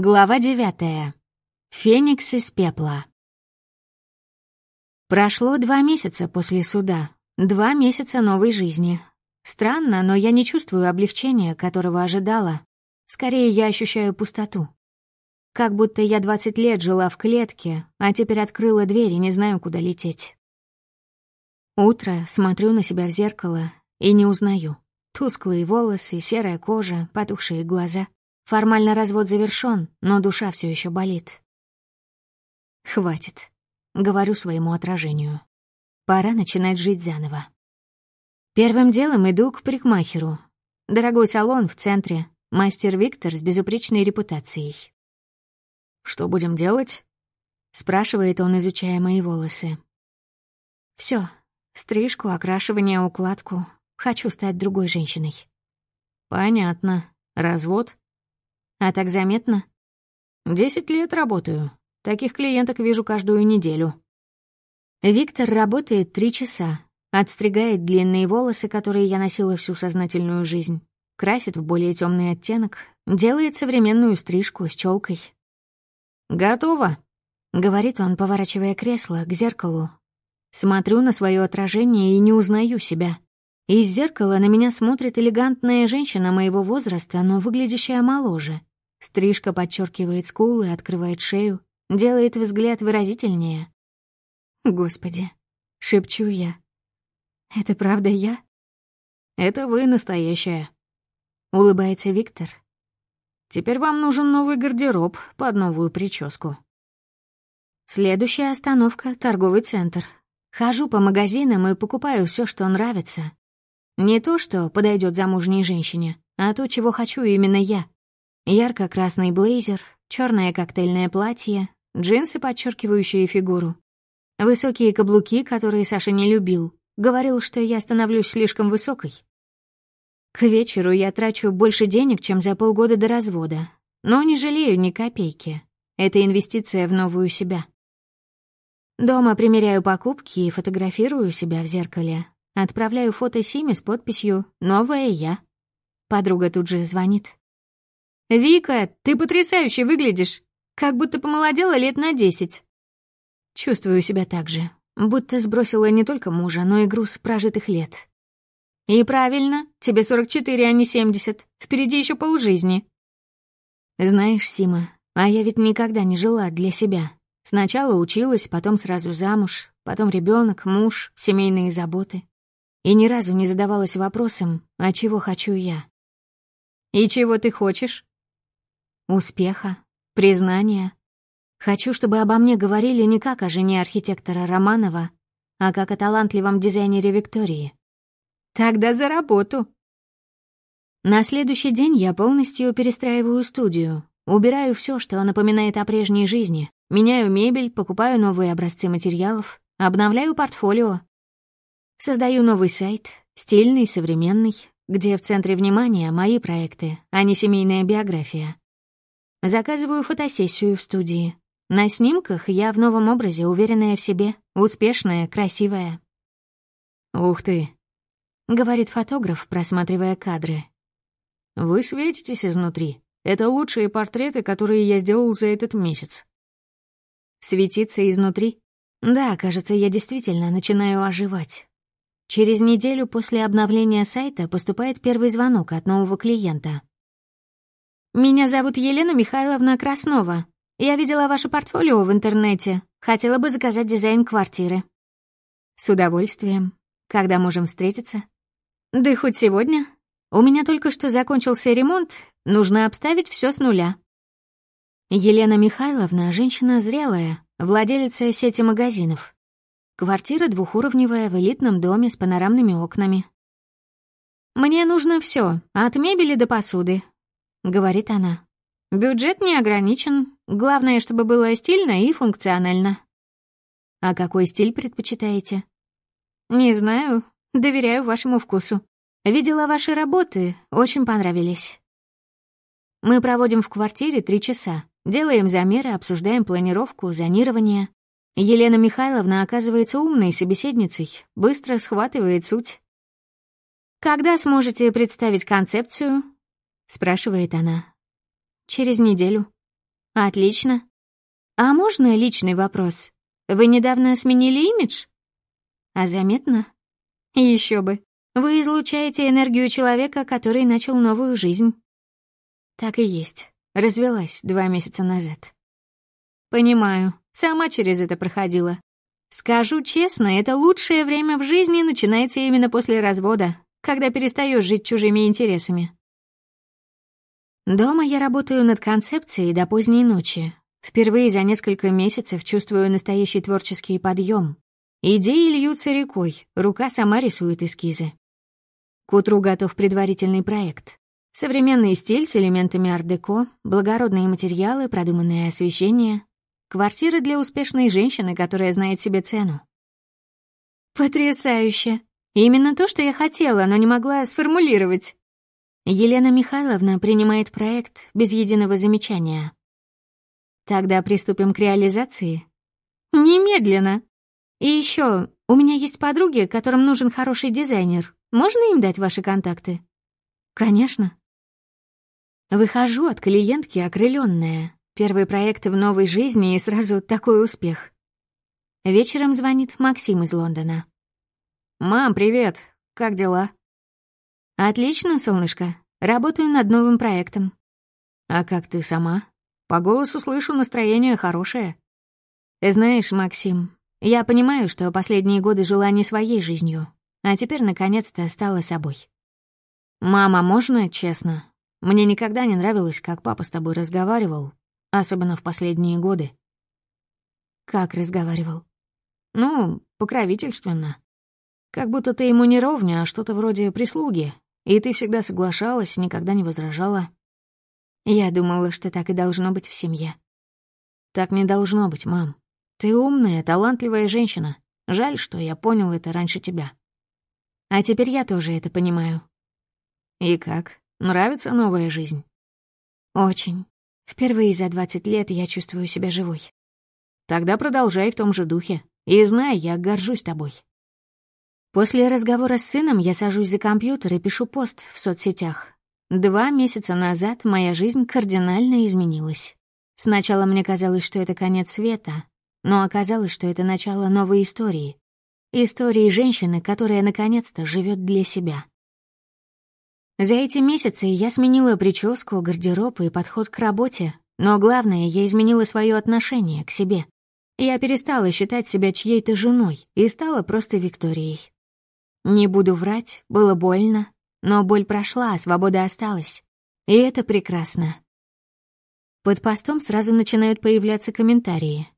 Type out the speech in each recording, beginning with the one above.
Глава девятая. Феникс из пепла. Прошло два месяца после суда. Два месяца новой жизни. Странно, но я не чувствую облегчения, которого ожидала. Скорее, я ощущаю пустоту. Как будто я двадцать лет жила в клетке, а теперь открыла дверь и не знаю, куда лететь. Утро, смотрю на себя в зеркало и не узнаю. Тусклые волосы, серая кожа, потухшие глаза — Формально развод завершён, но душа всё ещё болит. Хватит, говорю своему отражению. Пора начинать жить заново. Первым делом иду к парикмахеру. Дорогой салон в центре, мастер Виктор с безупречной репутацией. «Что будем делать?» — спрашивает он, изучая мои волосы. Всё, стрижку, окрашивание, укладку. Хочу стать другой женщиной. Понятно. Развод? А так заметно? Десять лет работаю. Таких клиенток вижу каждую неделю. Виктор работает три часа. Отстригает длинные волосы, которые я носила всю сознательную жизнь. Красит в более темный оттенок. Делает современную стрижку с челкой. «Готово», — говорит он, поворачивая кресло к зеркалу. Смотрю на свое отражение и не узнаю себя. Из зеркала на меня смотрит элегантная женщина моего возраста, но выглядящая моложе. Стрижка подчеркивает скулы, открывает шею, делает взгляд выразительнее. «Господи», — шепчу я. «Это правда я?» «Это вы настоящая», — улыбается Виктор. «Теперь вам нужен новый гардероб под новую прическу». Следующая остановка — торговый центр. Хожу по магазинам и покупаю все, что нравится. Не то, что подойдет замужней женщине, а то, чего хочу именно я. Ярко-красный блейзер, черное коктейльное платье, джинсы, подчеркивающие фигуру. Высокие каблуки, которые Саша не любил. Говорил, что я становлюсь слишком высокой. К вечеру я трачу больше денег, чем за полгода до развода. Но не жалею ни копейки. Это инвестиция в новую себя. Дома примеряю покупки и фотографирую себя в зеркале. Отправляю фото Симе с подписью «Новая я». Подруга тут же звонит. «Вика, ты потрясающе выглядишь, как будто помолодела лет на десять». Чувствую себя так же, будто сбросила не только мужа, но и груз прожитых лет. «И правильно, тебе 44, а не 70. Впереди еще полжизни». «Знаешь, Сима, а я ведь никогда не жила для себя. Сначала училась, потом сразу замуж, потом ребенок, муж, семейные заботы. И ни разу не задавалась вопросом, а чего хочу я. «И чего ты хочешь?» Успеха, признания. Хочу, чтобы обо мне говорили не как о жене архитектора Романова, а как о талантливом дизайнере Виктории. Тогда за работу. На следующий день я полностью перестраиваю студию, убираю все, что напоминает о прежней жизни, меняю мебель, покупаю новые образцы материалов, обновляю портфолио. Создаю новый сайт, стильный, современный, где в центре внимания мои проекты, а не семейная биография. Заказываю фотосессию в студии. На снимках я в новом образе, уверенная в себе, успешная, красивая. «Ух ты!» — говорит фотограф, просматривая кадры. «Вы светитесь изнутри. Это лучшие портреты, которые я сделал за этот месяц». Светиться изнутри? Да, кажется, я действительно начинаю оживать. Через неделю после обновления сайта поступает первый звонок от нового клиента. «Меня зовут Елена Михайловна Краснова. Я видела ваше портфолио в интернете. Хотела бы заказать дизайн квартиры». «С удовольствием. Когда можем встретиться?» «Да хоть сегодня. У меня только что закончился ремонт. Нужно обставить все с нуля». Елена Михайловна — женщина зрелая, владелица сети магазинов. Квартира двухуровневая в элитном доме с панорамными окнами. «Мне нужно все, от мебели до посуды, — говорит она. «Бюджет не ограничен. Главное, чтобы было стильно и функционально». «А какой стиль предпочитаете?» «Не знаю. Доверяю вашему вкусу. Видела ваши работы, очень понравились». Мы проводим в квартире три часа, делаем замеры, обсуждаем планировку, зонирование. Елена Михайловна оказывается умной собеседницей, быстро схватывает суть. «Когда сможете представить концепцию?» — спрашивает она. «Через неделю». Отлично. А можно личный вопрос? Вы недавно сменили имидж? А заметно? Еще бы. Вы излучаете энергию человека, который начал новую жизнь. Так и есть. Развелась два месяца назад. Понимаю. Сама через это проходила. Скажу честно, это лучшее время в жизни начинается именно после развода, когда перестаешь жить чужими интересами. Дома я работаю над концепцией до поздней ночи. Впервые за несколько месяцев чувствую настоящий творческий подъем. Идеи льются рекой, рука сама рисует эскизы. К утру готов предварительный проект. Современный стиль с элементами ар-деко, благородные материалы, продуманное освещение. Квартира для успешной женщины, которая знает себе цену. Потрясающе! Именно то, что я хотела, но не могла сформулировать. Елена Михайловна принимает проект без единого замечания. Тогда приступим к реализации. Немедленно. И еще, у меня есть подруги, которым нужен хороший дизайнер. Можно им дать ваши контакты? Конечно. Выхожу от клиентки окрыленная. Первый проект в новой жизни и сразу такой успех. Вечером звонит Максим из Лондона. «Мам, привет. Как дела?» «Отлично, солнышко. Работаю над новым проектом». «А как ты сама? По голосу слышу, настроение хорошее». «Знаешь, Максим, я понимаю, что последние годы жила не своей жизнью, а теперь наконец-то стала собой. Мама, можно честно? Мне никогда не нравилось, как папа с тобой разговаривал, особенно в последние годы». «Как разговаривал?» «Ну, покровительственно. Как будто ты ему не ровня, а что-то вроде прислуги, и ты всегда соглашалась, никогда не возражала. Я думала, что так и должно быть в семье. Так не должно быть, мам. Ты умная, талантливая женщина. Жаль, что я понял это раньше тебя. А теперь я тоже это понимаю. И как? Нравится новая жизнь? Очень. Впервые за 20 лет я чувствую себя живой. Тогда продолжай в том же духе. И знай, я горжусь тобой. После разговора с сыном я сажусь за компьютер и пишу пост в соцсетях. Два месяца назад моя жизнь кардинально изменилась. Сначала мне казалось, что это конец света, но оказалось, что это начало новой истории. Истории женщины, которая наконец-то живет для себя. За эти месяцы я сменила прическу, гардероб и подход к работе, но главное, я изменила свое отношение к себе. Я перестала считать себя чьей-то женой и стала просто Викторией. Не буду врать, было больно, но боль прошла, а свобода осталась. И это прекрасно. Под постом сразу начинают появляться комментарии.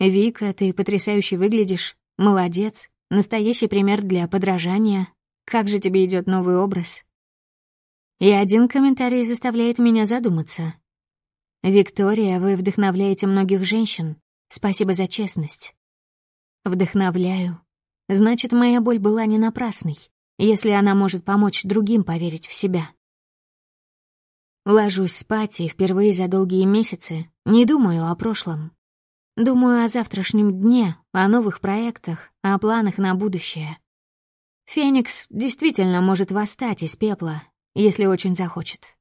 «Вика, ты потрясающе выглядишь. Молодец. Настоящий пример для подражания. Как же тебе идет новый образ?» И один комментарий заставляет меня задуматься. «Виктория, вы вдохновляете многих женщин. Спасибо за честность». «Вдохновляю. Значит, моя боль была не напрасной, если она может помочь другим поверить в себя. Ложусь спать и впервые за долгие месяцы не думаю о прошлом. Думаю о завтрашнем дне, о новых проектах, о планах на будущее. Феникс действительно может восстать из пепла, если очень захочет.